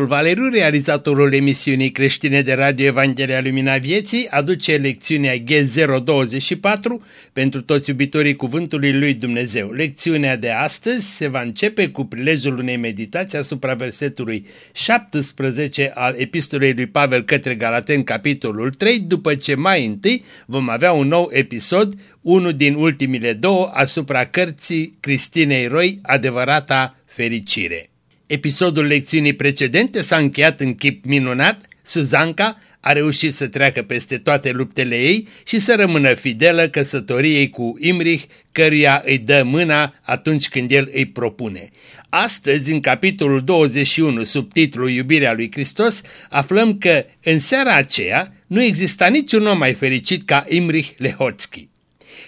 Preotul Valeriu, realizatorul emisiunii creștine de Radio Evanghelia Lumina Vieții, aduce lecțiunea G024 pentru toți iubitorii Cuvântului Lui Dumnezeu. Lecțiunea de astăzi se va începe cu prilejul unei meditații asupra versetului 17 al epistolei lui Pavel către Galaten, capitolul 3, după ce mai întâi vom avea un nou episod, unul din ultimile două, asupra cărții Cristinei Roi, adevărata fericire. Episodul lecțiunii precedente s-a încheiat în chip minunat, Suzanca a reușit să treacă peste toate luptele ei și să rămână fidelă căsătoriei cu Imrich, căruia îi dă mâna atunci când el îi propune. Astăzi, în capitolul 21, sub titlul Iubirea lui Hristos, aflăm că în seara aceea nu exista niciun om mai fericit ca Imrich Lehotski.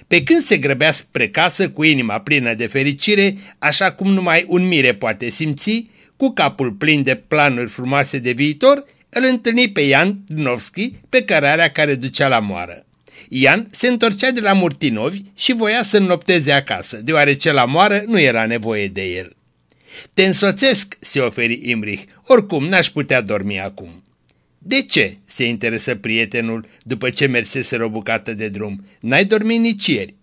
Pe când se grăbea spre casă cu inima plină de fericire, așa cum numai un mire poate simți, cu capul plin de planuri frumoase de viitor, îl întâlni pe Ian Dnovski pe cărarea care ducea la moară. Ian se întorcea de la Murtinovi și voia să înnopteze acasă, deoarece la moară nu era nevoie de el. Te însoțesc, se oferi Imrich, oricum n-aș putea dormi acum. De ce? se interesă prietenul după ce merseseră o bucată de drum. N-ai dormit nici ieri.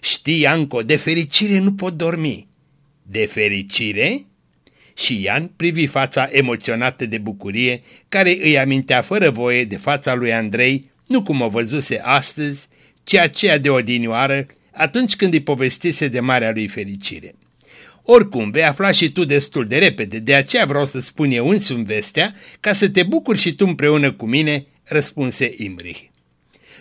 Știi, Anco, de fericire nu pot dormi. De fericire? Și Ian privi fața emoționată de bucurie care îi amintea fără voie de fața lui Andrei, nu cum o văzuse astăzi, ci aceea de odinioară atunci când îi povestise de marea lui fericire. Oricum, vei afla și tu destul de repede, de aceea vreau să spun eu însumi vestea, ca să te bucuri și tu împreună cu mine, răspunse Imrich.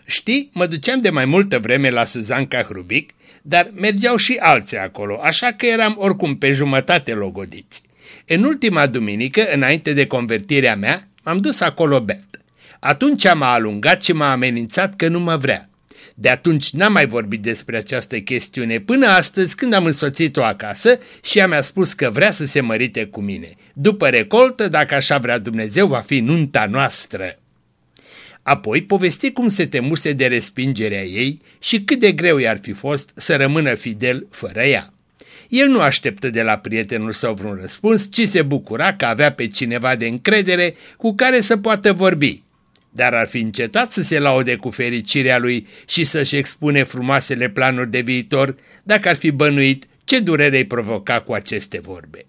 Știi, mă duceam de mai multă vreme la Suzanca Hrubic, dar mergeau și alții acolo, așa că eram oricum pe jumătate logodiți. În ultima duminică, înainte de convertirea mea, m-am dus acolo Bert. Atunci m-a alungat și m-a amenințat că nu mă vrea. De atunci n-am mai vorbit despre această chestiune până astăzi când am însoțit-o acasă și ea mi-a spus că vrea să se mărite cu mine. După recoltă, dacă așa vrea Dumnezeu, va fi nunta noastră. Apoi povesti cum se temuse de respingerea ei și cât de greu i-ar fi fost să rămână fidel fără ea. El nu așteptă de la prietenul său vreun răspuns, ci se bucura că avea pe cineva de încredere cu care să poată vorbi. Dar ar fi încetat să se laude cu fericirea lui și să-și expune frumoasele planuri de viitor dacă ar fi bănuit ce durere îi provoca cu aceste vorbe.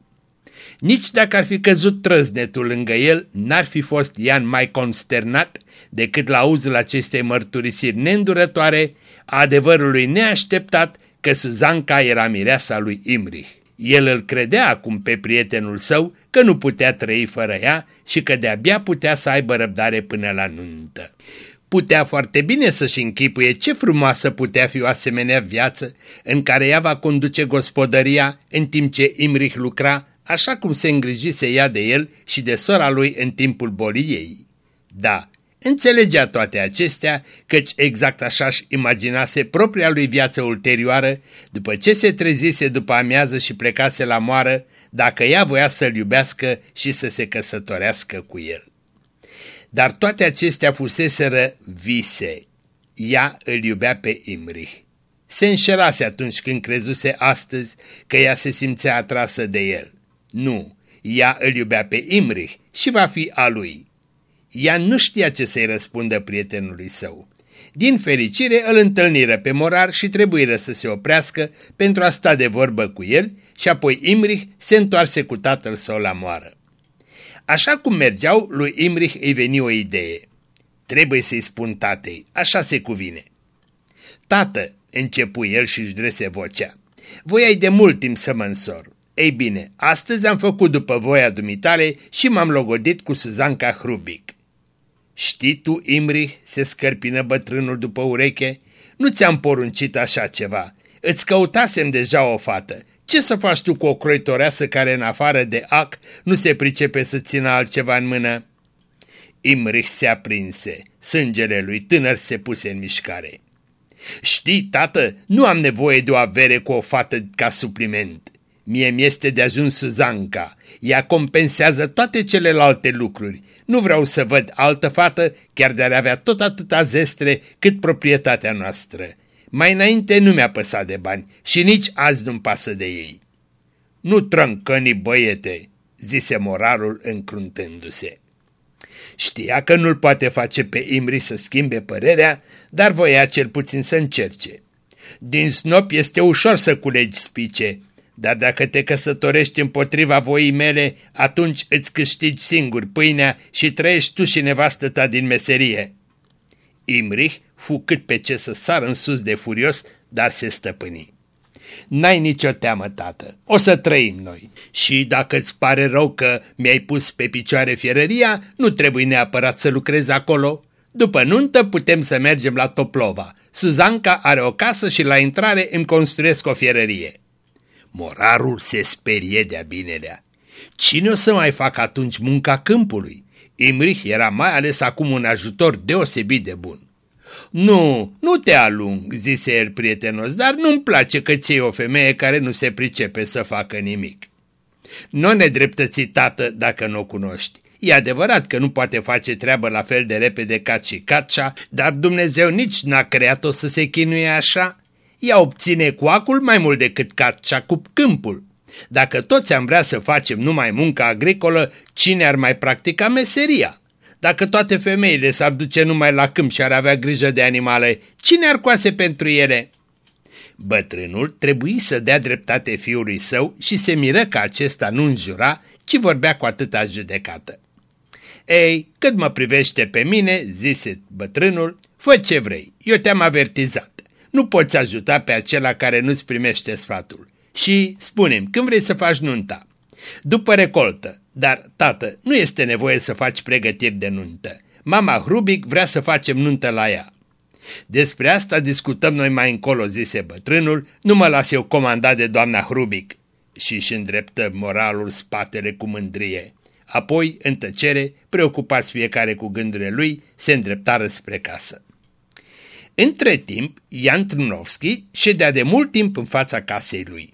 Nici dacă ar fi căzut trăznetul lângă el, n-ar fi fost Ian mai consternat decât la auzul acestei mărturisiri neîndurătoare, a adevărului neașteptat că Suzanca era mireasa lui Imrich. El îl credea acum pe prietenul său că nu putea trăi fără ea și că de-abia putea să aibă răbdare până la nuntă. Putea foarte bine să-și închipuie ce frumoasă putea fi o asemenea viață în care ea va conduce gospodăria în timp ce Imrich lucra așa cum se îngrijise ea de el și de sora lui în timpul bolii ei. Da, Înțelegea toate acestea, căci exact așa-și imaginase propria lui viață ulterioară, după ce se trezise după amiază și plecase la moară, dacă ea voia să-l iubească și să se căsătorească cu el. Dar toate acestea fuseseră vise. Ea îl iubea pe Imrich. Se înșelase atunci când crezuse astăzi că ea se simțea atrasă de el. Nu, ea îl iubea pe Imrich și va fi a lui. Ea nu știa ce să-i răspundă prietenului său. Din fericire îl întâlniră pe morar și trebuie să se oprească pentru a sta de vorbă cu el și apoi Imrich se întoarse cu tatăl său la moară. Așa cum mergeau, lui Imrich îi veni o idee. Trebuie să-i spun tatei, așa se cuvine. Tată, începu el și își drese vocea, voiai de mult timp să mă însor. Ei bine, astăzi am făcut după voia dumitale și m-am logodit cu Suzanca Hrubic. Știi tu, Imri, se scărpină bătrânul după ureche, nu ți-am poruncit așa ceva. Îți căutasem deja o fată. Ce să faci tu cu o croitoreasă care în afară de ac nu se pricepe să țină altceva în mână? Imrich se aprinse, sângele lui tânăr se puse în mișcare. Știi, tată, nu am nevoie de o avere cu o fată ca supliment. Mie mi-este de ajuns Suzanca. Ea compensează toate celelalte lucruri. Nu vreau să văd altă fată, chiar de-ar avea tot atâta zestre cât proprietatea noastră. Mai înainte nu mi-a păsat de bani și nici azi nu-mi pasă de ei. Nu trâncăni, băiete, zise moralul încruntându-se. Știa că nu-l poate face pe Imri să schimbe părerea, dar voia cel puțin să încerce. Din snop este ușor să culegi spice, dar dacă te căsătorești împotriva voii mele, atunci îți câștigi singur pâinea și trăiești tu și nevastă ta din meserie. Imrich fu cât pe ce să sară în sus de furios, dar se stăpâni. N-ai nicio teamă, tată, o să trăim noi. Și dacă îți pare rău că mi-ai pus pe picioare fierăria, nu trebuie neapărat să lucrezi acolo. După nuntă putem să mergem la Toplova. Suzanca are o casă și la intrare îmi construiesc o fierărie. Morarul se sperie de-a binelea. Cine o să mai facă atunci munca câmpului? Imrich era mai ales acum un ajutor deosebit de bun. Nu, nu te alung, zise el prietenos, dar nu-mi place că ți o femeie care nu se pricepe să facă nimic. Nu ne dreptăți, tată, dacă nu o cunoști. E adevărat că nu poate face treabă la fel de repede ca și Catșa, dar Dumnezeu nici n-a creat-o să se chinuie așa. Ea obține cu acul mai mult decât Catșa cu câmpul. Dacă toți am vrea să facem numai munca agricolă, cine ar mai practica meseria? Dacă toate femeile s-ar duce numai la câmp și ar avea grijă de animale, cine ar coase pentru ele? Bătrânul trebuie să dea dreptate fiului său și se miră că acesta nu înjura, ci vorbea cu atâta judecată. Ei, cât mă privește pe mine, zise bătrânul, fă ce vrei, eu te-am avertizat. Nu poți ajuta pe acela care nu-ți primește sfatul. Și spunem, când vrei să faci nunta? După recoltă, dar, tată, nu este nevoie să faci pregătiri de nuntă. Mama Hrubic vrea să facem nuntă la ea. Despre asta discutăm noi mai încolo, zise bătrânul, nu mă las eu comandat de doamna Hrubic. Și își îndreptă moralul spatele cu mândrie. Apoi, în tăcere, preocupați fiecare cu gândurile lui, se îndreptară spre casă. Între timp, Ian Trunovski ședea de mult timp în fața casei lui.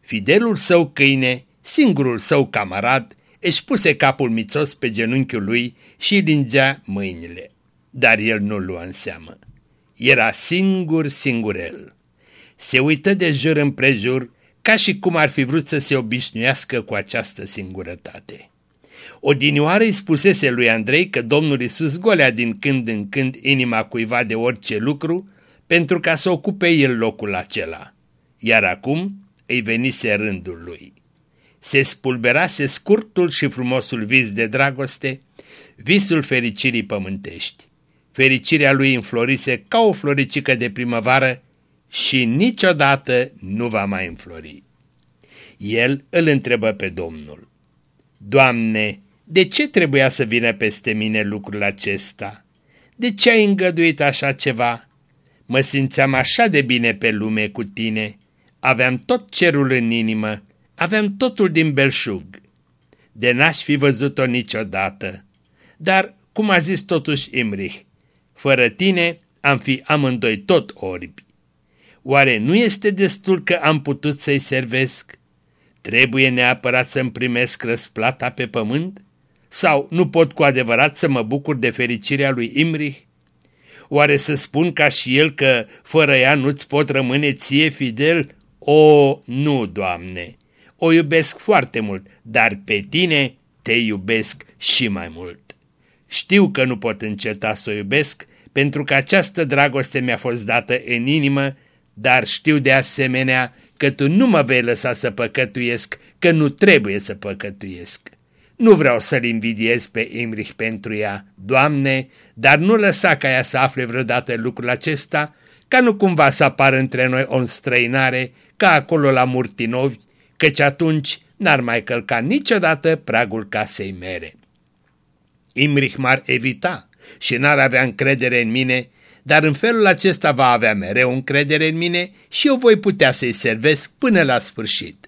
Fidelul său câine, singurul său camarad, își puse capul mițos pe genunchiul lui și lingea mâinile. Dar el nu lua în seamă. Era singur singurel. Se uită de jur împrejur ca și cum ar fi vrut să se obișnuiască cu această singurătate. Odinioară îi spusese lui Andrei că Domnul Iisus golea din când în când inima cuiva de orice lucru pentru ca să ocupe el locul acela. Iar acum îi venise rândul lui. Se spulberase scurtul și frumosul vis de dragoste, visul fericirii pământești. Fericirea lui înflorise ca o floricică de primăvară și niciodată nu va mai înflori. El îl întrebă pe Domnul. Doamne, de ce trebuia să vină peste mine lucrul acesta? De ce ai îngăduit așa ceva? Mă simțeam așa de bine pe lume cu tine, aveam tot cerul în inimă, aveam totul din belșug. De n-aș fi văzut-o niciodată. Dar, cum a zis totuși Imrich, fără tine am fi amândoi tot orbi. Oare nu este destul că am putut să-i servesc? Trebuie neapărat să-mi primesc răsplata pe pământ? Sau nu pot cu adevărat să mă bucur de fericirea lui Imrich? Oare să spun ca și el că fără ea nu-ți pot rămâne ție fidel? O, nu, Doamne! O iubesc foarte mult, dar pe tine te iubesc și mai mult. Știu că nu pot înceta să o iubesc, pentru că această dragoste mi-a fost dată în inimă, dar știu de asemenea că tu nu mă vei lăsa să păcătuiesc, că nu trebuie să păcătuiesc. Nu vreau să-l invidiez pe Imrich pentru ea, Doamne, dar nu lăsa ca ea să afle vreodată lucrul acesta, ca nu cumva să apară între noi o înstrăinare, ca acolo la Murtinovi, căci atunci n-ar mai călca niciodată pragul casei mele. Imrich m-ar evita și n-ar avea încredere în mine, dar în felul acesta va avea mereu încredere în mine și eu voi putea să-i servesc până la sfârșit.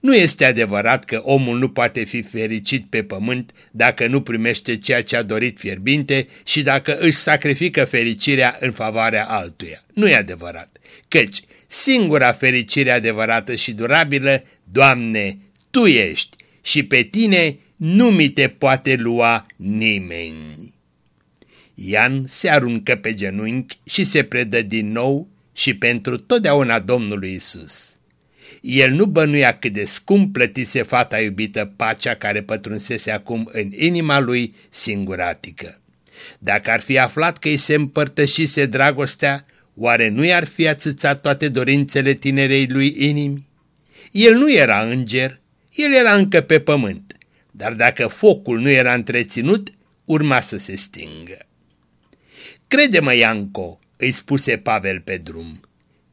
Nu este adevărat că omul nu poate fi fericit pe pământ dacă nu primește ceea ce a dorit fierbinte și dacă își sacrifică fericirea în favoarea altuia. Nu e adevărat, căci singura fericire adevărată și durabilă, Doamne, Tu ești și pe Tine nu mi te poate lua nimeni. Ian se aruncă pe genunchi și se predă din nou și pentru totdeauna Domnului Isus. El nu bănuia cât de scump plătise fata iubită pacea care pătrunsese acum în inima lui singuratică. Dacă ar fi aflat că îi se împărtășise dragostea, oare nu i-ar fi atâțat toate dorințele tinerei lui inimi? El nu era înger, el era încă pe pământ, dar dacă focul nu era întreținut, urma să se stingă. Crede-mă, Ianco, îi spuse Pavel pe drum,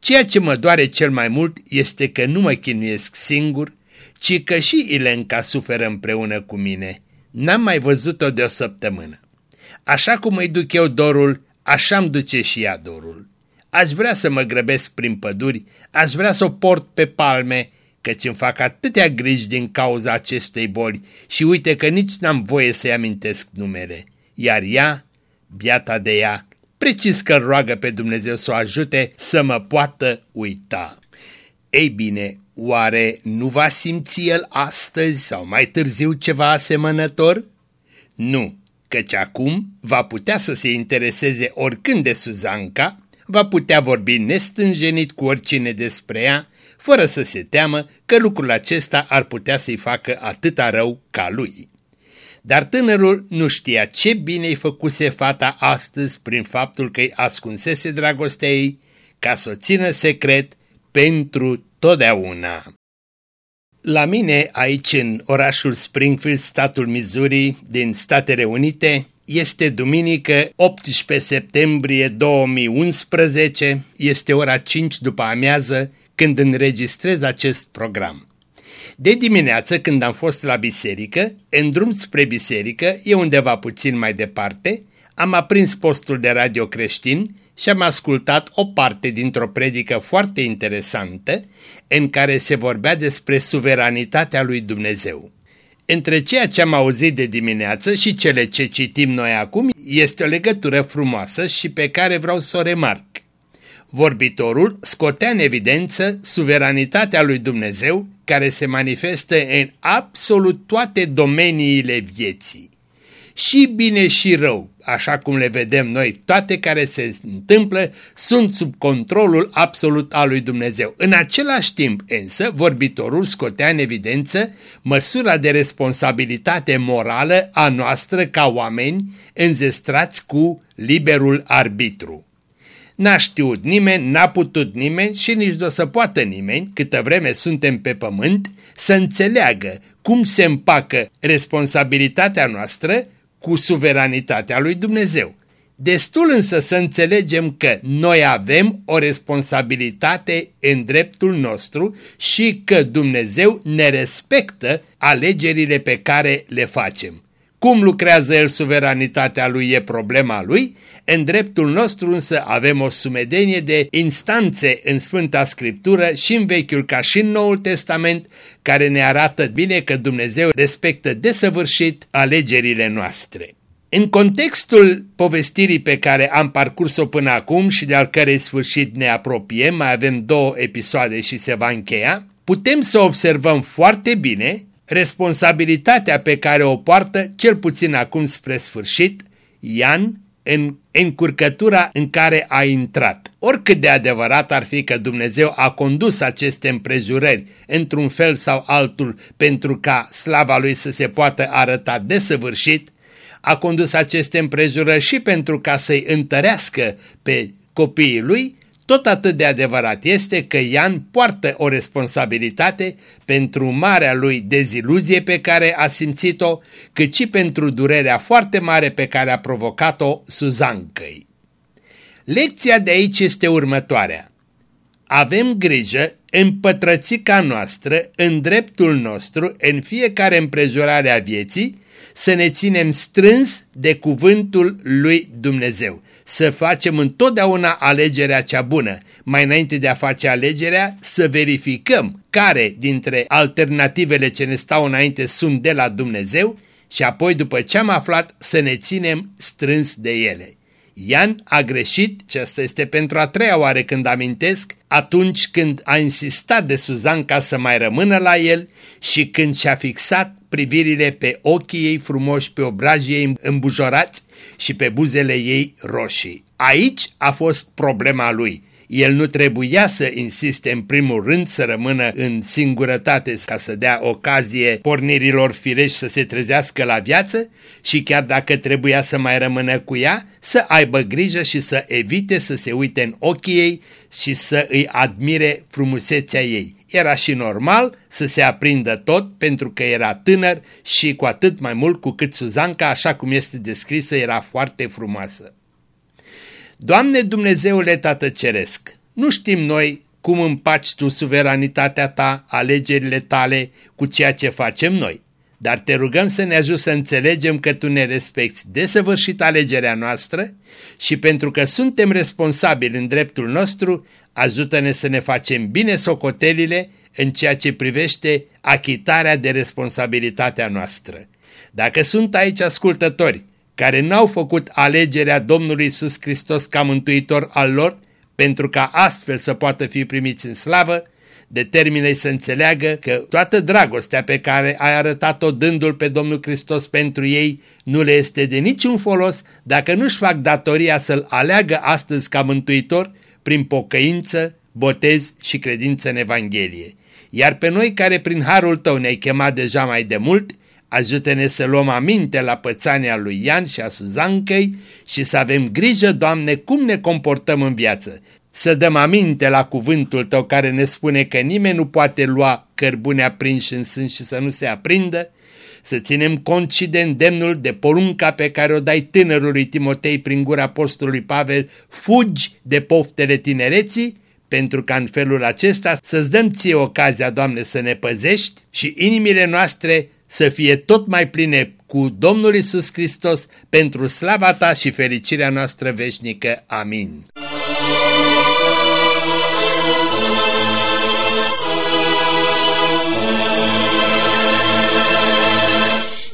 ceea ce mă doare cel mai mult este că nu mă chinuiesc singur, ci că și Ilenca suferă împreună cu mine. N-am mai văzut-o de o săptămână. Așa cum îi duc eu dorul, așa-mi duce și ea dorul. Aș vrea să mă grăbesc prin păduri, aș vrea să o port pe palme, căci îmi fac atâtea griji din cauza acestei boli și uite că nici n-am voie să-i amintesc numere. Iar ea, biata de ea, precis că roagă pe Dumnezeu să o ajute să mă poată uita. Ei bine, oare nu va simți el astăzi sau mai târziu ceva asemănător? Nu, căci acum va putea să se intereseze oricând de Suzanca, va putea vorbi nestânjenit cu oricine despre ea, fără să se teamă că lucrul acesta ar putea să-i facă atâta rău ca lui. Dar tânărul nu știa ce bine îi făcuse fata astăzi prin faptul că îi ascunsese dragostea ei ca să o țină secret pentru totdeauna. La mine, aici în orașul Springfield, statul Missouri, din Statele Unite, este duminică 18 septembrie 2011, este ora 5 după amiază când înregistrez acest program. De dimineață, când am fost la biserică, în drum spre biserică, e undeva puțin mai departe, am aprins postul de radio creștin și am ascultat o parte dintr-o predică foarte interesantă în care se vorbea despre suveranitatea lui Dumnezeu. Între ceea ce am auzit de dimineață și cele ce citim noi acum este o legătură frumoasă și pe care vreau să o remarc. Vorbitorul scotea în evidență suveranitatea lui Dumnezeu care se manifestă în absolut toate domeniile vieții. Și bine și rău, așa cum le vedem noi, toate care se întâmplă sunt sub controlul absolut al lui Dumnezeu. În același timp însă, vorbitorul scotea în evidență măsura de responsabilitate morală a noastră ca oameni înzestrați cu liberul arbitru. N-a știut nimeni, n-a putut nimeni și nici de o să poată nimeni, câtă vreme suntem pe pământ, să înțeleagă cum se împacă responsabilitatea noastră cu suveranitatea lui Dumnezeu. Destul însă să înțelegem că noi avem o responsabilitate în dreptul nostru și că Dumnezeu ne respectă alegerile pe care le facem. Cum lucrează El suveranitatea Lui e problema Lui, în dreptul nostru însă avem o sumedenie de instanțe în Sfânta Scriptură și în Vechiul ca și în Noul Testament care ne arată bine că Dumnezeu respectă desăvârșit alegerile noastre. În contextul povestirii pe care am parcurs-o până acum și de al cărei sfârșit ne apropiem, mai avem două episoade și se va încheia, putem să observăm foarte bine responsabilitatea pe care o poartă, cel puțin acum spre sfârșit, Ian în încurcătura în care a intrat. Oricât de adevărat ar fi că Dumnezeu a condus aceste împrejurări într-un fel sau altul pentru ca slava lui să se poată arăta desăvârșit, a condus aceste împrejurări și pentru ca să-i întărească pe copiii lui, tot atât de adevărat este că Ian poartă o responsabilitate pentru marea lui deziluzie pe care a simțit-o, cât și pentru durerea foarte mare pe care a provocat-o Suzancăi. Lecția de aici este următoarea. Avem grijă în pătrățica noastră, în dreptul nostru, în fiecare împrejurare a vieții, să ne ținem strâns de cuvântul lui Dumnezeu să facem întotdeauna alegerea cea bună. Mai înainte de a face alegerea, să verificăm care dintre alternativele ce ne stau înainte sunt de la Dumnezeu și apoi, după ce am aflat, să ne ținem strâns de ele. Ian a greșit, și asta este pentru a treia oară când amintesc, atunci când a insistat de Suzan ca să mai rămână la el și când și-a fixat privirile pe ochii ei frumoși, pe obrajii ei îmbujorați și pe buzele ei roșii. Aici a fost problema lui. El nu trebuia să insiste în primul rând să rămână în singurătate ca să dea ocazie pornirilor firești să se trezească la viață și chiar dacă trebuia să mai rămână cu ea, să aibă grijă și să evite să se uite în ochii ei și să îi admire frumusețea ei. Era și normal să se aprindă tot pentru că era tânăr și cu atât mai mult cu cât Suzanca, așa cum este descrisă, era foarte frumoasă. Doamne Dumnezeule Tată Ceresc, nu știm noi cum împaci Tu suveranitatea Ta, alegerile Tale cu ceea ce facem noi, dar te rugăm să ne ajut să înțelegem că Tu ne respecti desăvârșit alegerea noastră și pentru că suntem responsabili în dreptul nostru, ajută-ne să ne facem bine socotelile în ceea ce privește achitarea de responsabilitatea noastră. Dacă sunt aici ascultători care n-au făcut alegerea Domnului Isus Hristos ca mântuitor al lor, pentru ca astfel să poată fi primiți în slavă, determină să înțeleagă că toată dragostea pe care ai arătat-o dându-l pe Domnul Hristos pentru ei nu le este de niciun folos dacă nu-și fac datoria să-l aleagă astăzi ca mântuitor prin pocăință, botez și credință în Evanghelie. Iar pe noi care prin harul tău ne-ai chemat deja mai de mult, Ajută-ne să luăm aminte la pățania lui Ian și a Suzancăi și să avem grijă, Doamne, cum ne comportăm în viață. Să dăm aminte la cuvântul Tău care ne spune că nimeni nu poate lua cărbune aprinși în sân și să nu se aprindă, să ținem cont și de îndemnul de porunca pe care o dai tânărului Timotei prin gura apostolului Pavel, fugi de poftele tinereții, pentru ca în felul acesta să-ți dăm ție ocazia, Doamne, să ne păzești și inimile noastre să fie tot mai pline cu Domnul Isus Hristos pentru slava ta și fericirea noastră veșnică. Amin.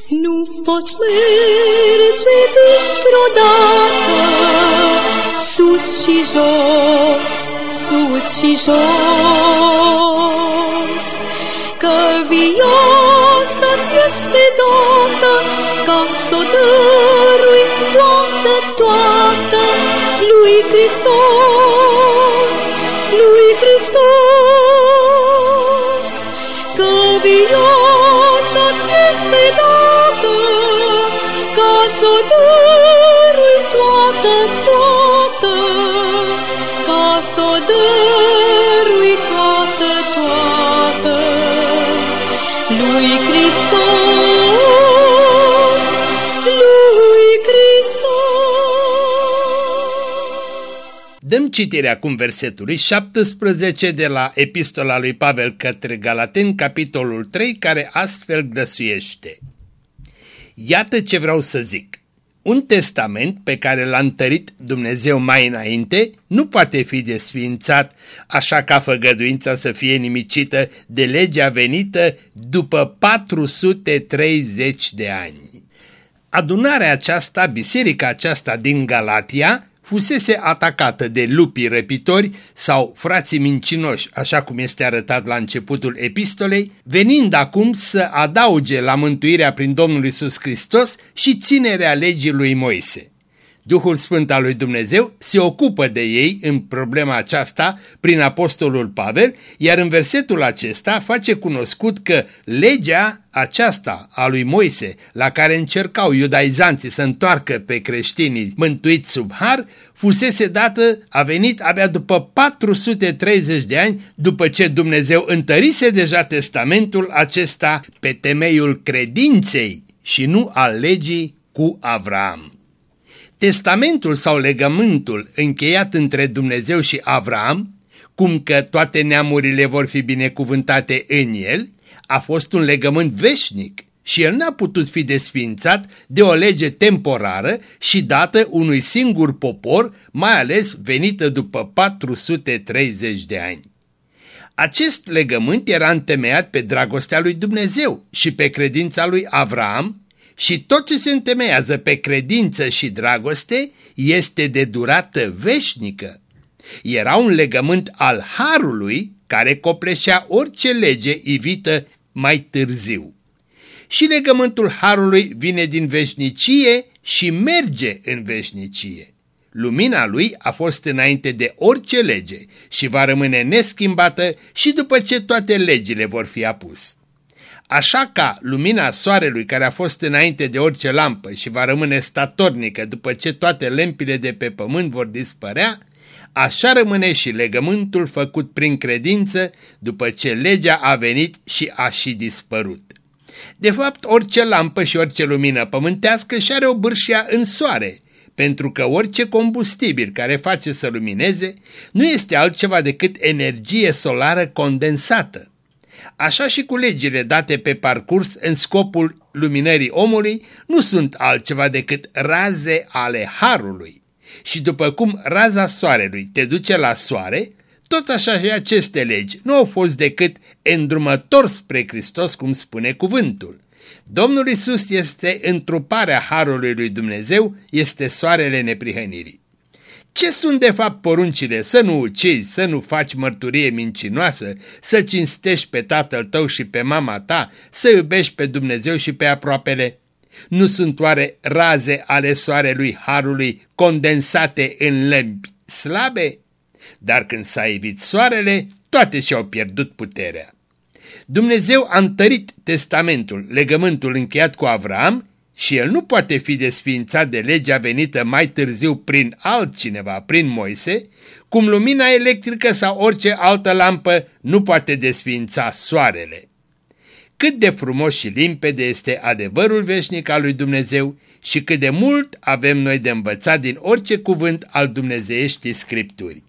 Nu poți merge dintr-o dată sus și jos, sus și jos, că viața-ți este dată ca să o dărui Hristos, lui Hristos. Dăm citire acum versetului 17 de la Epistola lui Pavel către Galaten, capitolul 3, care astfel grăsuiește. Iată ce vreau să zic. Un testament pe care l-a întărit Dumnezeu mai înainte nu poate fi desființat așa ca făgăduința să fie nimicită de legea venită după 430 de ani. Adunarea aceasta, biserica aceasta din Galatia, fusese atacată de lupii răpitori sau frații mincinoși, așa cum este arătat la începutul epistolei, venind acum să adauge la mântuirea prin Domnul Isus Hristos și ținerea legii lui Moise. Duhul Sfânt al lui Dumnezeu se ocupă de ei în problema aceasta prin apostolul Pavel, iar în versetul acesta face cunoscut că legea aceasta a lui Moise, la care încercau iudaizanții să întoarcă pe creștinii mântuiți sub har, fusese dată, a venit abia după 430 de ani, după ce Dumnezeu întărise deja testamentul acesta pe temeiul credinței și nu al legii cu Avram. Testamentul sau legământul încheiat între Dumnezeu și Avram, cum că toate neamurile vor fi binecuvântate în el, a fost un legământ veșnic și el n-a putut fi desfințat de o lege temporară și dată unui singur popor, mai ales venită după 430 de ani. Acest legământ era întemeiat pe dragostea lui Dumnezeu și pe credința lui Avram, și tot ce se întemeiază pe credință și dragoste este de durată veșnică. Era un legământ al harului care copleșea orice lege ivită mai târziu. Și legământul harului vine din veșnicie și merge în veșnicie. Lumina lui a fost înainte de orice lege și va rămâne neschimbată și după ce toate legile vor fi apus. Așa ca lumina soarelui care a fost înainte de orice lampă și va rămâne statornică după ce toate lămpile de pe pământ vor dispărea, așa rămâne și legământul făcut prin credință după ce legea a venit și a și dispărut. De fapt, orice lampă și orice lumină pământească și are o bârșia în soare, pentru că orice combustibil care face să lumineze nu este altceva decât energie solară condensată. Așa și cu legile date pe parcurs în scopul luminării omului nu sunt altceva decât raze ale harului. Și după cum raza soarelui te duce la soare, tot așa și aceste legi nu au fost decât îndrumător spre Hristos, cum spune cuvântul. Domnul Isus este întruparea Harului lui Dumnezeu, este soarele neprihănirii. Ce sunt de fapt poruncile? Să nu ucizi, să nu faci mărturie mincinoasă, să cinstești pe tatăl tău și pe mama ta, să iubești pe Dumnezeu și pe aproapele. Nu sunt oare raze ale soarelui Harului condensate în lămpi slabe? Dar când s-a evit soarele, toate și-au pierdut puterea. Dumnezeu a întărit testamentul, legământul încheiat cu Avram și el nu poate fi desființat de legea venită mai târziu prin altcineva, prin Moise, cum lumina electrică sau orice altă lampă nu poate desființa soarele. Cât de frumos și limpede este adevărul veșnic al lui Dumnezeu și cât de mult avem noi de învățat din orice cuvânt al dumnezeieștii Scripturii.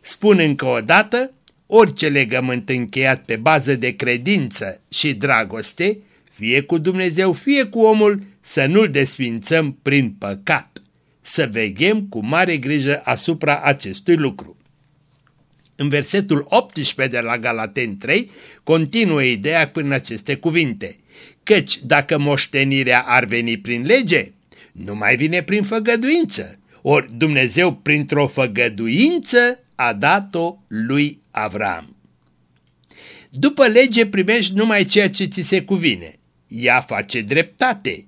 Spun încă o dată, orice legământ încheiat pe bază de credință și dragoste, fie cu Dumnezeu, fie cu omul, să nu-l desfințăm prin păcat. Să veghem cu mare grijă asupra acestui lucru. În versetul 18 de la Galaten 3 continuă ideea prin aceste cuvinte. Căci dacă moștenirea ar veni prin lege, nu mai vine prin făgăduință. Ori Dumnezeu printr-o făgăduință a dat-o lui Avram. După lege primești numai ceea ce ți se cuvine. Ea face dreptate.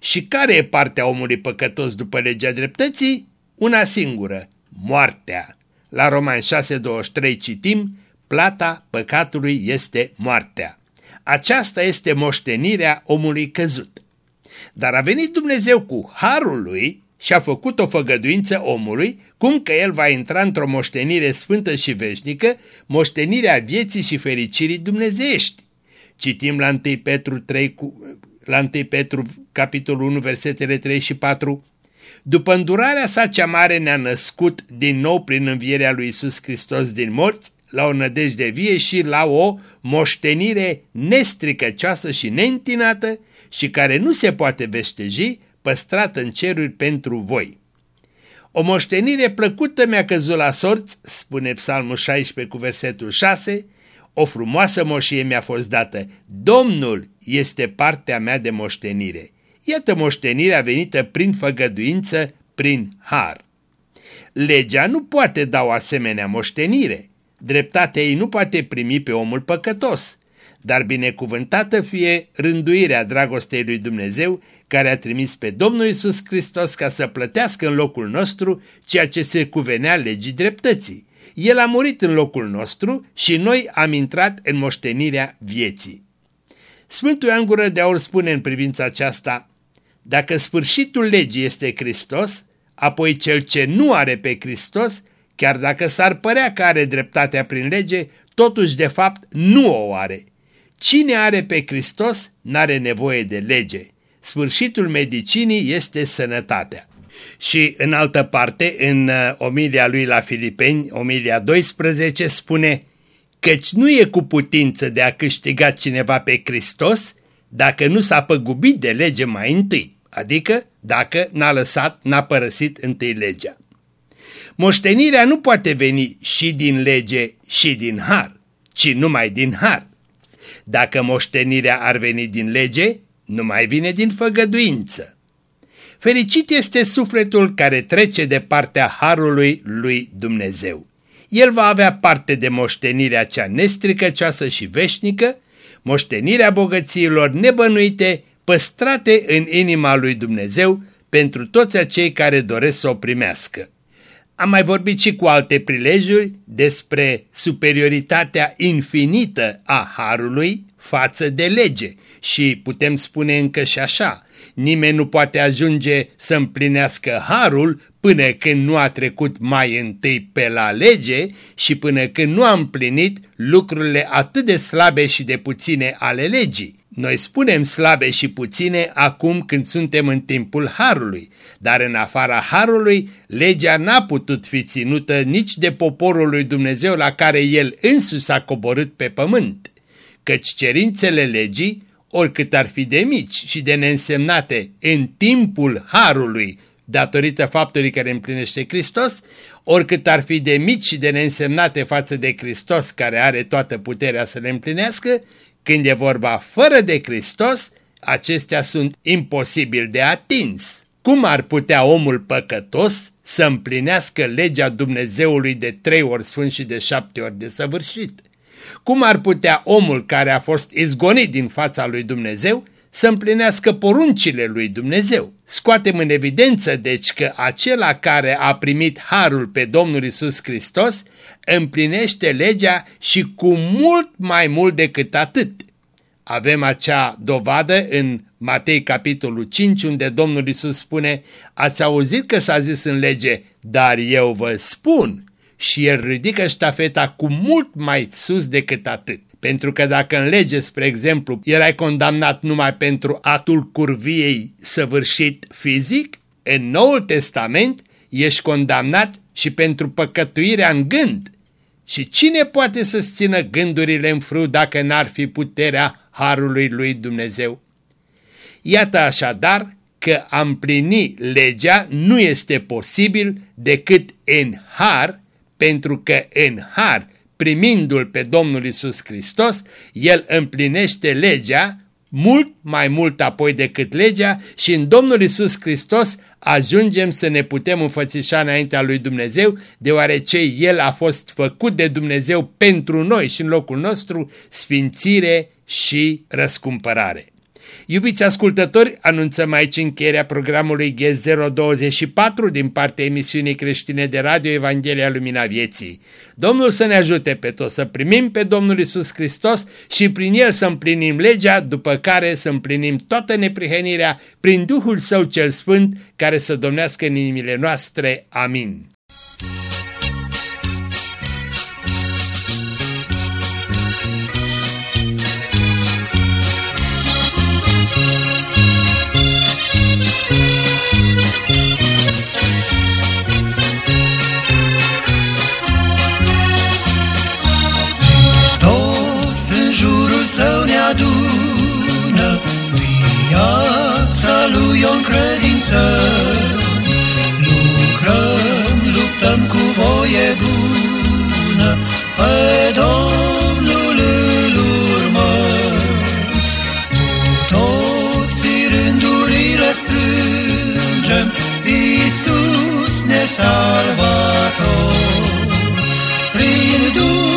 Și care e partea omului păcătos după legea dreptății? Una singură, moartea. La Roman 6.23 citim, plata păcatului este moartea. Aceasta este moștenirea omului căzut. Dar a venit Dumnezeu cu harul lui și a făcut o făgăduință omului, cum că el va intra într-o moștenire sfântă și veșnică, moștenirea vieții și fericirii dumnezeiești. Citim la 1 Petru, 3, la 1 Petru capitolul 1, versetele 3 și 4. După îndurarea sa cea mare ne-a născut din nou prin învierea lui Isus Hristos din morți, la o nădejde vie și la o moștenire nestricăcioasă și neîntinată și care nu se poate veșteji, păstrat în ceruri pentru voi. O moștenire plăcută mi-a căzut la sorți, spune Psalmul 16 cu versetul 6, o frumoasă moșie mi-a fost dată. Domnul este partea mea de moștenire. Iată moștenirea venită prin făgăduință, prin har. Legea nu poate da o asemenea moștenire. Dreptatea ei nu poate primi pe omul păcătos dar binecuvântată fie rânduirea dragostei lui Dumnezeu care a trimis pe Domnul Isus Hristos ca să plătească în locul nostru ceea ce se cuvenea legii dreptății. El a murit în locul nostru și noi am intrat în moștenirea vieții. Sfântul Ioan Gură de Aur spune în privința aceasta, dacă sfârșitul legii este Hristos, apoi cel ce nu are pe Hristos, chiar dacă s-ar părea că are dreptatea prin lege, totuși de fapt nu o are, Cine are pe Hristos n-are nevoie de lege. Sfârșitul medicinii este sănătatea. Și în altă parte, în uh, omilia lui la Filipeni, omilia 12, spune Căci nu e cu putință de a câștiga cineva pe Hristos dacă nu s-a păgubit de lege mai întâi, adică dacă n-a lăsat, n-a părăsit întâi legea. Moștenirea nu poate veni și din lege și din har, ci numai din har. Dacă moștenirea ar veni din lege, nu mai vine din făgăduință. Fericit este sufletul care trece de partea harului lui Dumnezeu. El va avea parte de moștenirea cea nestricăcioasă și veșnică, moștenirea bogățiilor nebănuite, păstrate în inima lui Dumnezeu pentru toți acei care doresc să o primească. Am mai vorbit și cu alte prilejuri despre superioritatea infinită a Harului față de lege și putem spune încă și așa, nimeni nu poate ajunge să împlinească Harul până când nu a trecut mai întâi pe la lege și până când nu a împlinit lucrurile atât de slabe și de puține ale legii. Noi spunem slabe și puține acum când suntem în timpul Harului, dar în afara Harului, legea n-a putut fi ținută nici de poporul lui Dumnezeu la care el însuși a coborât pe pământ, căci cerințele legii, oricât ar fi de mici și de neînsemnate în timpul Harului, datorită faptului care împlinește Hristos, oricât ar fi de mici și de neînsemnate față de Hristos care are toată puterea să le împlinească, când e vorba fără de Hristos, acestea sunt imposibil de atins. Cum ar putea omul păcătos să împlinească legea Dumnezeului de trei ori sfânt și de șapte ori de săvârșit? Cum ar putea omul care a fost izgonit din fața lui Dumnezeu să împlinească poruncile lui Dumnezeu? Scoatem în evidență deci că acela care a primit harul pe Domnul Isus Hristos împlinește legea și cu mult mai mult decât atât. Avem acea dovadă în Matei capitolul 5 unde Domnul Isus spune Ați auzit că s-a zis în lege, dar eu vă spun și el ridică ștafeta cu mult mai sus decât atât. Pentru că dacă în lege, spre exemplu, erai condamnat numai pentru atul curviei săvârșit fizic, în Noul Testament ești condamnat și pentru păcătuirea în gând. Și cine poate să-ți țină gândurile în frâu dacă n-ar fi puterea Harului lui Dumnezeu? Iată așadar că a împlini legea nu este posibil decât în Har, pentru că în Har primindu-L pe Domnul Isus Hristos, El împlinește legea mult mai mult apoi decât legea și în Domnul Isus Hristos ajungem să ne putem înfățișa înaintea lui Dumnezeu, deoarece El a fost făcut de Dumnezeu pentru noi și în locul nostru sfințire și răscumpărare. Iubiți ascultători, anunțăm aici încheierea programului G024 din partea emisiunii creștine de radio Evanghelia Lumina Vieții. Domnul să ne ajute pe toți să primim pe Domnul Isus Hristos și prin El să împlinim legea, după care să împlinim toată neprihănirea prin Duhul Său cel Sfânt, care să domnească în inimile noastre. Amin. do